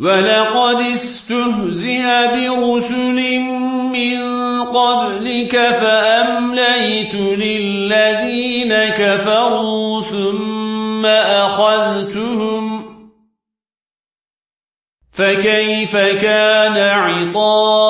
ولقد استهزئ برسل من قبلك فأمليت للذين كفروا ثم أخذتهم فكيف كان عطاء